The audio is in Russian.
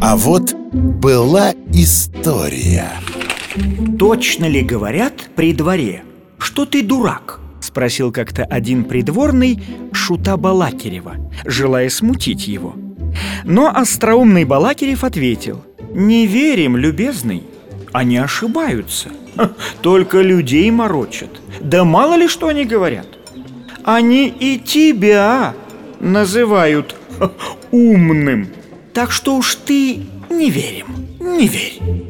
А вот была история. Точно ли говорят при дворе, что ты дурак? Спросил как-то один придворный Шута Балакирева, желая смутить его. Но остроумный Балакирев ответил Не верим, любезный, они ошибаются. Только людей морочат. Да мало ли что они говорят. Они и тебя называют умным Так что уж ты не верим, не верь